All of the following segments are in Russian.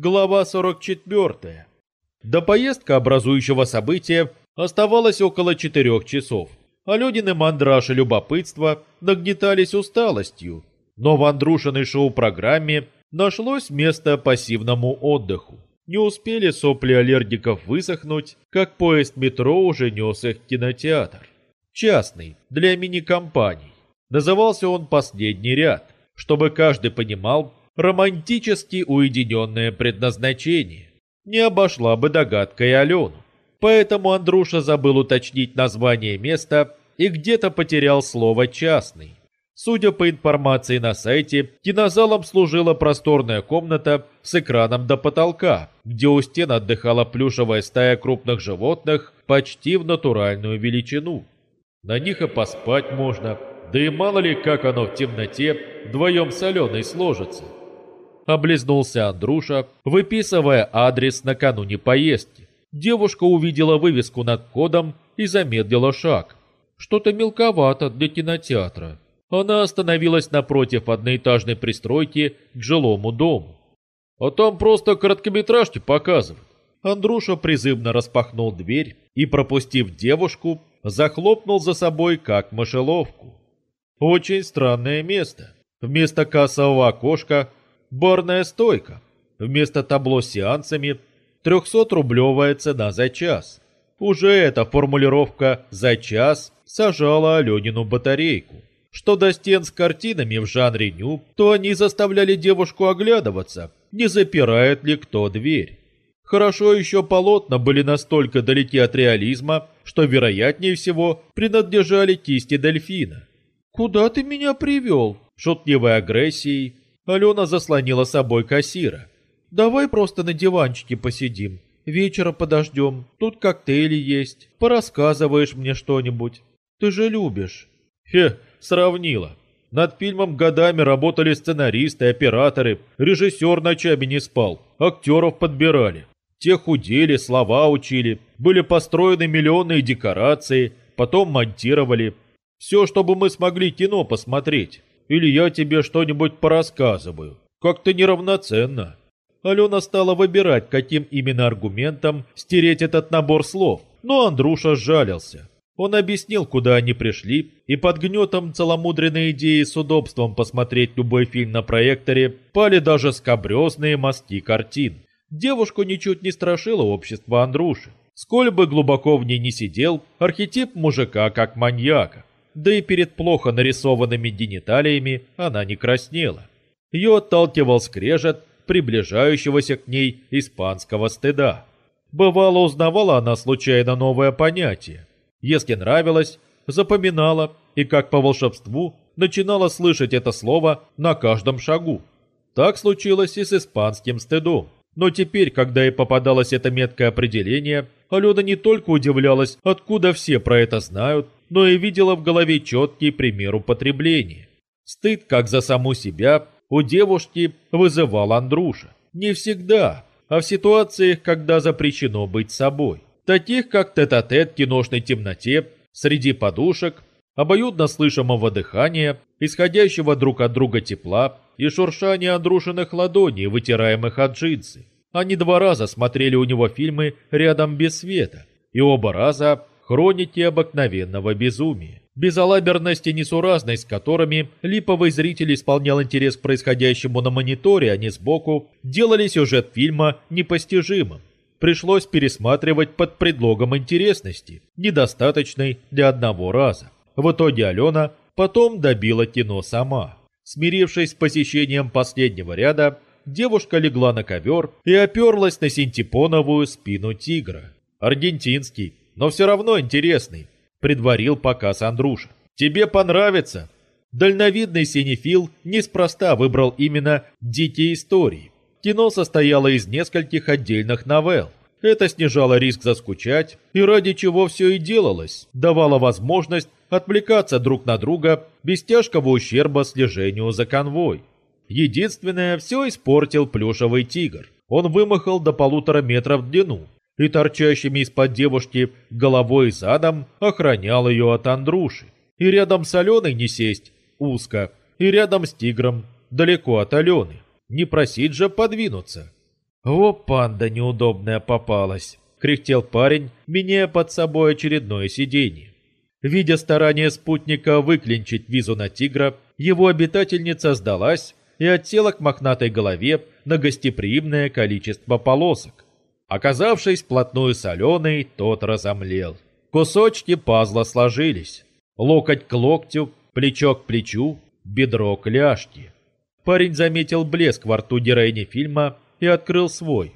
Глава 44. До поездка образующего события оставалось около четырех часов. Алёдин и мандраж и любопытство нагнетались усталостью, но в Андрушиной шоу-программе нашлось место пассивному отдыху. Не успели сопли аллергиков высохнуть, как поезд метро уже нес их в кинотеатр. Частный, для мини-компаний. Назывался он «Последний ряд», чтобы каждый понимал, романтически уединенное предназначение. Не обошла бы догадка и Алену. Поэтому Андруша забыл уточнить название места и где-то потерял слово «частный». Судя по информации на сайте, кинозалом служила просторная комната с экраном до потолка, где у стен отдыхала плюшевая стая крупных животных почти в натуральную величину. На них и поспать можно, да и мало ли как оно в темноте вдвоем соленой сложится. Облизнулся Андруша, выписывая адрес накануне поездки. Девушка увидела вывеску над кодом и замедлила шаг. Что-то мелковато для кинотеатра. Она остановилась напротив одноэтажной пристройки к жилому дому. А там просто короткометражки показывают. Андруша призывно распахнул дверь и, пропустив девушку, захлопнул за собой как мышеловку. Очень странное место. Вместо кассового окошка барная стойка. Вместо табло с сеансами 300-рублевая цена за час. Уже эта формулировка «за час» сажала Аленину батарейку. Что до стен с картинами в жанре ню, то они заставляли девушку оглядываться, не запирает ли кто дверь. Хорошо еще полотна были настолько далеки от реализма, что, вероятнее всего, принадлежали кисти дельфина. «Куда ты меня привел?» Шутливой агрессией Алена заслонила собой кассира. «Давай просто на диванчике посидим. Вечера подождем. Тут коктейли есть. Порассказываешь мне что-нибудь. Ты же любишь». «Хе, сравнила. Над фильмом годами работали сценаристы, операторы. Режиссер ночами не спал. Актеров подбирали. Те худели, слова учили. Были построены миллионные декорации. Потом монтировали. Все, чтобы мы смогли кино посмотреть или я тебе что-нибудь порассказываю. Как-то неравноценно». Алена стала выбирать, каким именно аргументом стереть этот набор слов, но Андруша сжалился. Он объяснил, куда они пришли, и под гнетом целомудренной идеи с удобством посмотреть любой фильм на проекторе пали даже скобрезные мазки картин. Девушку ничуть не страшило общество Андруши. Сколь бы глубоко в ней не сидел, архетип мужика как маньяка да и перед плохо нарисованными гениталиями она не краснела. Ее отталкивал скрежет приближающегося к ней испанского стыда. Бывало, узнавала она случайно новое понятие. Если нравилось, запоминала и, как по волшебству, начинала слышать это слово на каждом шагу. Так случилось и с испанским стыдом. Но теперь, когда ей попадалось это меткое определение, Алена не только удивлялась, откуда все про это знают, но и видела в голове четкий пример употребления. Стыд, как за саму себя, у девушки вызывал Андруша. Не всегда, а в ситуациях, когда запрещено быть собой. Таких, как тет-а-тет -тет в киношной темноте, среди подушек, обоюдно слышимого дыхания, исходящего друг от друга тепла и шуршания Андрушиных ладоней, вытираемых от джинсы. Они два раза смотрели у него фильмы рядом без света, и оба раза хроники обыкновенного безумия. Безалаберность и несуразность, с которыми липовый зритель исполнял интерес к происходящему на мониторе, а не сбоку, делали сюжет фильма непостижимым. Пришлось пересматривать под предлогом интересности, недостаточной для одного раза. В итоге Алена потом добила кино сама. Смирившись с посещением последнего ряда, девушка легла на ковер и оперлась на синтепоновую спину тигра. Аргентинский, но все равно интересный», — предварил показ Андруша. «Тебе понравится». Дальновидный синефил неспроста выбрал именно «Дикие истории». Кино состояло из нескольких отдельных новелл. Это снижало риск заскучать, и ради чего все и делалось, давало возможность отвлекаться друг на друга без тяжкого ущерба слежению за конвой. Единственное, все испортил плюшевый тигр. Он вымахал до полутора метров в длину, и торчащими из-под девушки головой и задом охранял ее от Андруши. И рядом с Аленой не сесть, узко, и рядом с тигром, далеко от Алены. Не просить же подвинуться. «О, панда неудобная попалась!» — кряхтел парень, меняя под собой очередное сиденье. Видя старания спутника выклинчить визу на тигра, его обитательница сдалась и отсела к мохнатой голове на гостеприимное количество полосок. Оказавшись вплотную с тот разомлел. Кусочки пазла сложились. Локоть к локтю, плечо к плечу, бедро к ляжке. Парень заметил блеск во рту героини фильма и открыл свой.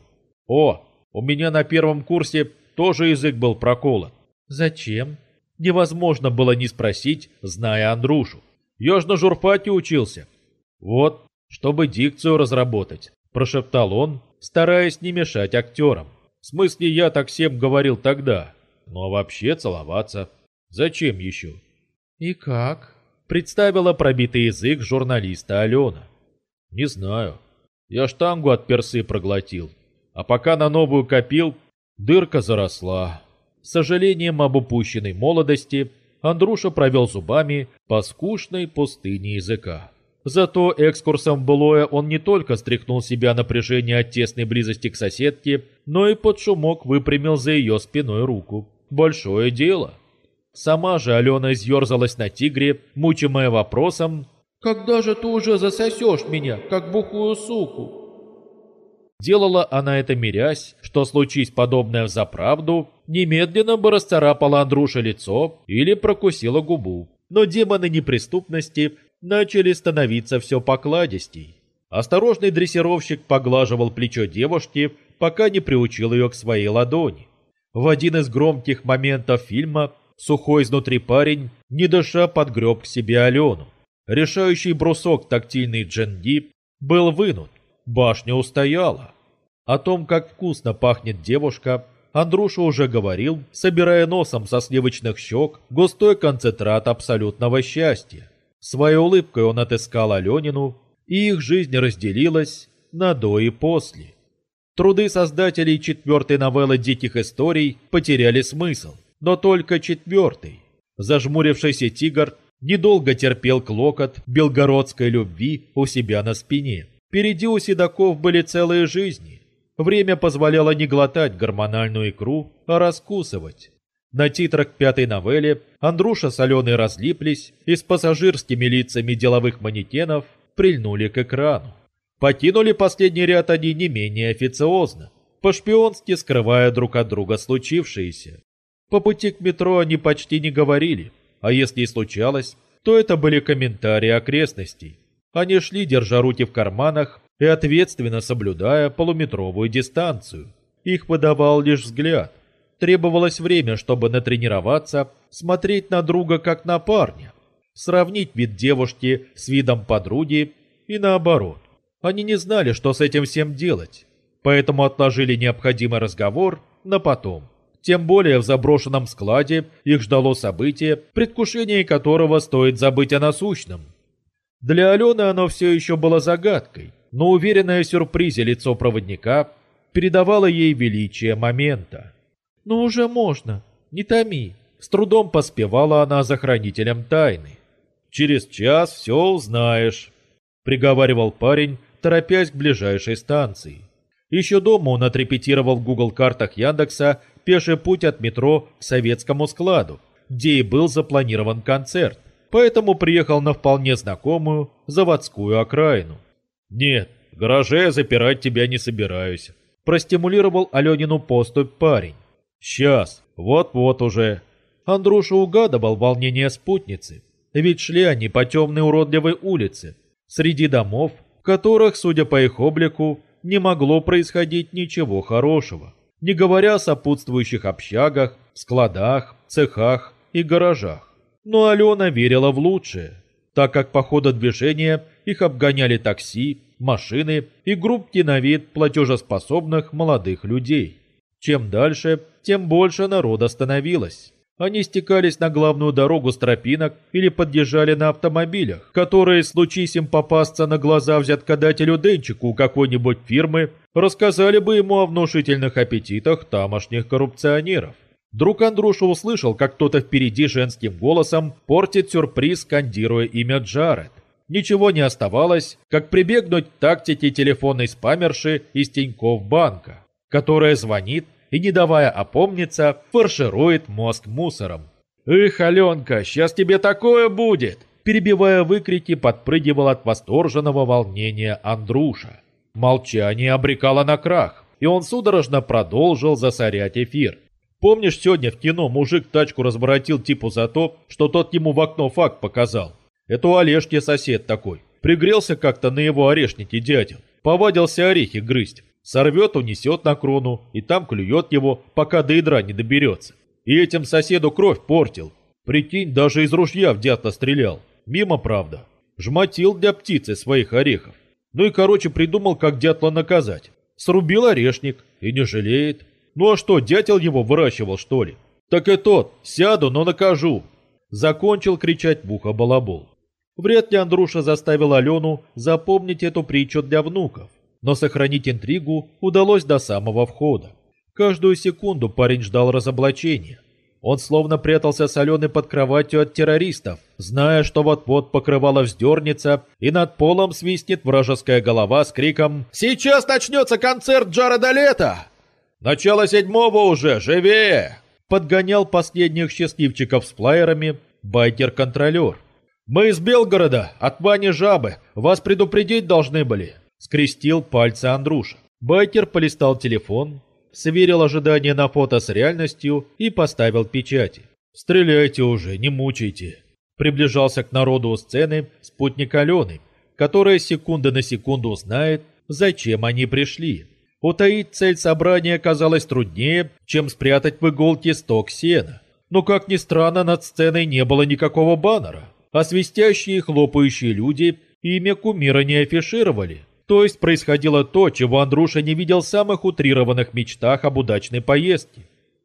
«О, у меня на первом курсе тоже язык был проколот». «Зачем?» Невозможно было не спросить, зная Андрушу. «Я ж на журфаке учился». «Вот, чтобы дикцию разработать», – прошептал он, стараясь не мешать актерам. В смысле, я так всем говорил тогда. Ну а вообще целоваться. Зачем еще? И как? Представила пробитый язык журналиста Алена. Не знаю. Я штангу от персы проглотил. А пока на новую копил, дырка заросла. С сожалением об упущенной молодости Андруша провел зубами по скучной пустыне языка. Зато экскурсом в былое он не только стряхнул себя напряжение от тесной близости к соседке, но и под шумок выпрямил за ее спиной руку. Большое дело. Сама же Алена изъерзалась на тигре, мучимая вопросом «Когда же ты уже засосешь меня, как бухую суку?» Делала она это мирясь, что случись подобное в заправду, немедленно бы расцарапала Андруша лицо или прокусила губу. Но демоны неприступности начали становиться все покладистей. Осторожный дрессировщик поглаживал плечо девушки, пока не приучил ее к своей ладони. В один из громких моментов фильма сухой изнутри парень, не дыша, подгреб к себе Алену. Решающий брусок тактильный дженги был вынут, башня устояла. О том, как вкусно пахнет девушка, Андруша уже говорил, собирая носом со сливочных щек густой концентрат абсолютного счастья. Своей улыбкой он отыскал Аленину, и их жизнь разделилась на до и после. Труды создателей четвертой новеллы «Диких историй» потеряли смысл, но только четвертый. Зажмурившийся тигр недолго терпел клокот белгородской любви у себя на спине. Впереди у седаков были целые жизни. Время позволяло не глотать гормональную икру, а раскусывать. На титрах пятой новелле Андруша с Аленой разлиплись и с пассажирскими лицами деловых манекенов прильнули к экрану. Покинули последний ряд они не менее официозно, по-шпионски скрывая друг от друга случившееся. По пути к метро они почти не говорили, а если и случалось, то это были комментарии окрестностей. Они шли, держа руки в карманах и ответственно соблюдая полуметровую дистанцию. Их выдавал лишь взгляд. Требовалось время, чтобы натренироваться, смотреть на друга как на парня, сравнить вид девушки с видом подруги и наоборот. Они не знали, что с этим всем делать, поэтому отложили необходимый разговор на потом. Тем более в заброшенном складе их ждало событие, предвкушение которого стоит забыть о насущном. Для Алены оно все еще было загадкой, но уверенное в сюрпризе лицо проводника передавало ей величие момента. «Ну уже можно, не томи!» С трудом поспевала она за хранителем тайны. «Через час все узнаешь», — приговаривал парень, торопясь к ближайшей станции. Еще дома он отрепетировал в Google картах Яндекса пеший путь от метро к советскому складу, где и был запланирован концерт, поэтому приехал на вполне знакомую заводскую окраину. «Нет, в гараже запирать тебя не собираюсь», – простимулировал Аленину поступь парень. «Сейчас, вот-вот уже». Андруша угадывал волнение спутницы, ведь шли они по темной уродливой улице, среди домов, в которых, судя по их облику, не могло происходить ничего хорошего, не говоря о сопутствующих общагах, складах, цехах и гаражах. Но Алена верила в лучшее, так как по ходу движения их обгоняли такси, машины и группки на вид платежеспособных молодых людей. Чем дальше, тем больше народа становилось. Они стекались на главную дорогу с тропинок или подъезжали на автомобилях, которые, случись им попасться на глаза взяткодателю Денчику какой-нибудь фирмы, рассказали бы ему о внушительных аппетитах тамошних коррупционеров. Друг Андруша услышал, как кто-то впереди женским голосом портит сюрприз, скандируя имя Джаред. ничего не оставалось, как прибегнуть к тактике телефонной спамерши из Тинькофф банка, которая звонит и, не давая опомниться, фарширует мозг мусором. «Эх, Аленка, сейчас тебе такое будет!» Перебивая выкрики, подпрыгивал от восторженного волнения Андруша. Молчание обрекало на крах, и он судорожно продолжил засорять эфир. Помнишь, сегодня в кино мужик тачку разворотил типу за то, что тот ему в окно факт показал? Это у Олежки сосед такой. Пригрелся как-то на его орешнике дядя. Повадился орехи грызть. Сорвет, унесет на крону, и там клюет его, пока до ядра не доберется. И этим соседу кровь портил. Прикинь, даже из ружья в дятла стрелял. Мимо, правда. Жмотил для птицы своих орехов. Ну и, короче, придумал, как дятла наказать. Срубил орешник и не жалеет. Ну а что, дятел его выращивал, что ли? Так и тот, сяду, но накажу. Закончил кричать в ухо балабол. Вряд ли Андруша заставил Алену запомнить эту притчу для внуков, но сохранить интригу удалось до самого входа. Каждую секунду парень ждал разоблачения. Он словно прятался с Аленой под кроватью от террористов, зная, что вот-вот покрывало вздернется, и над полом свистнет вражеская голова с криком «Сейчас начнется концерт Джареда Лето!» «Начало седьмого уже! Живее!» Подгонял последних счастливчиков с плеерами байкер-контролер. «Мы из Белгорода, от Вани Жабы. Вас предупредить должны были!» Скрестил пальцы Андруша. Байкер полистал телефон, сверил ожидания на фото с реальностью и поставил печати. «Стреляйте уже, не мучайте!» Приближался к народу у сцены спутник Алены, которая секунда на секунду узнает, зачем они пришли. Утаить цель собрания оказалось труднее, чем спрятать в иголке сток сена. Но, как ни странно, над сценой не было никакого баннера, а свистящие и хлопающие люди имя кумира не афишировали. То есть происходило то, чего Андруша не видел в самых утрированных мечтах об удачной поездке.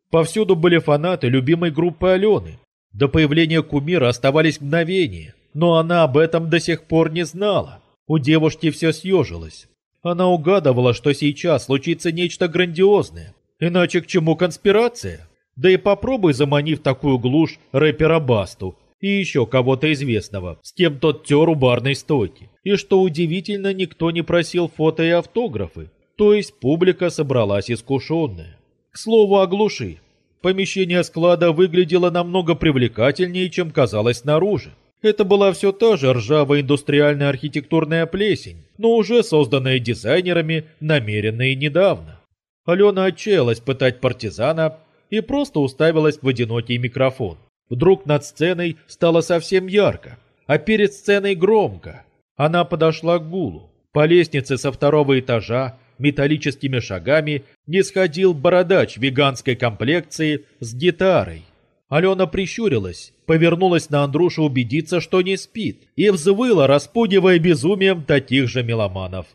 Повсюду были фанаты любимой группы Алены. До появления кумира оставались мгновения, но она об этом до сих пор не знала. У девушки все съежилось. Она угадывала, что сейчас случится нечто грандиозное. Иначе к чему конспирация? Да и попробуй заманив такую глушь рэпера Басту и еще кого-то известного, с кем тот тер у барной стойки. И что удивительно, никто не просил фото и автографы, то есть публика собралась искушенная. К слову о глуши. Помещение склада выглядело намного привлекательнее, чем казалось снаружи. Это была все та же ржавая индустриальная архитектурная плесень, но уже созданная дизайнерами намеренно и недавно. Алена отчаялась пытать партизана и просто уставилась в одинокий микрофон. Вдруг над сценой стало совсем ярко, а перед сценой громко. Она подошла к гулу. По лестнице со второго этажа металлическими шагами не сходил бородач веганской комплекции с гитарой. Алена прищурилась, повернулась на Андрушу убедиться, что не спит, и взвыла, распугивая безумием таких же меломанов.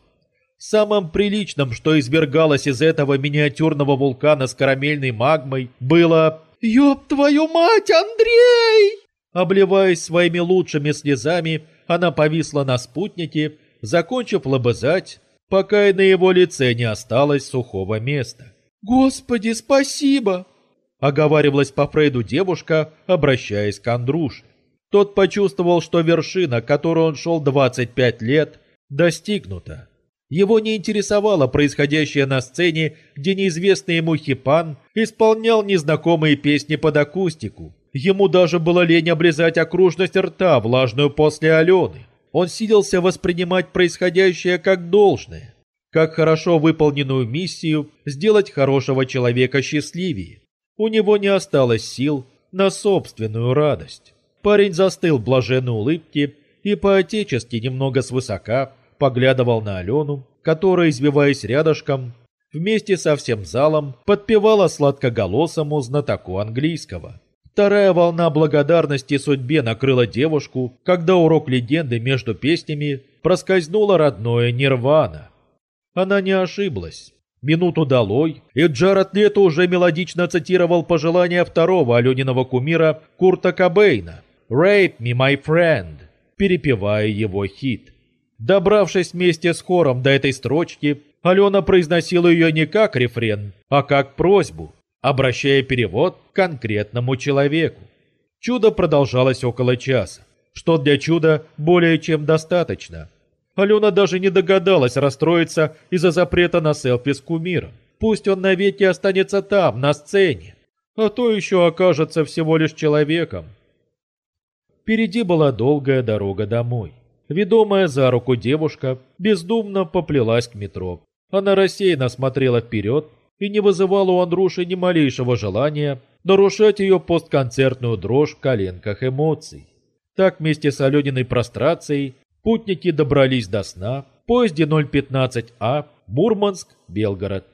Самым приличным, что извергалось из этого миниатюрного вулкана с карамельной магмой, было «Ёб твою мать, Андрей!» Обливаясь своими лучшими слезами, она повисла на спутнике, закончив лобызать, пока и на его лице не осталось сухого места. «Господи, спасибо!» Оговаривалась по Фрейду девушка, обращаясь к Андруше. Тот почувствовал, что вершина, к которой он шел 25 лет, достигнута. Его не интересовало происходящее на сцене, где неизвестный ему хипан исполнял незнакомые песни под акустику. Ему даже было лень обрезать окружность рта, влажную после Алены. Он силился воспринимать происходящее как должное, как хорошо выполненную миссию сделать хорошего человека счастливее. У него не осталось сил на собственную радость. Парень застыл в блаженной улыбке и по-отечески немного свысока поглядывал на Алену, которая, извиваясь рядышком, вместе со всем залом подпевала сладкоголосому знатоку английского. Вторая волна благодарности судьбе накрыла девушку, когда урок легенды между песнями проскользнуло родное Нирвана. Она не ошиблась. Минуту долой, и Джаред Лето уже мелодично цитировал пожелания второго Алениного кумира Курта Кобейна «Rape me, my friend», перепевая его хит. Добравшись вместе с хором до этой строчки, Алена произносила ее не как рефрен, а как просьбу, обращая перевод к конкретному человеку. Чудо продолжалось около часа. что для чуда более чем достаточно. Алена даже не догадалась расстроиться из-за запрета на селфи с кумиром. Пусть он навеки останется там, на сцене, а то еще окажется всего лишь человеком. Впереди была долгая дорога домой. Ведомая за руку девушка бездумно поплелась к метро. Она рассеянно смотрела вперед и не вызывала у Андруши ни малейшего желания нарушать ее постконцертную дрожь в коленках эмоций. Так вместе с Алениной прострацией путники добрались до сна в поезде 015А Мурманск-Белгород.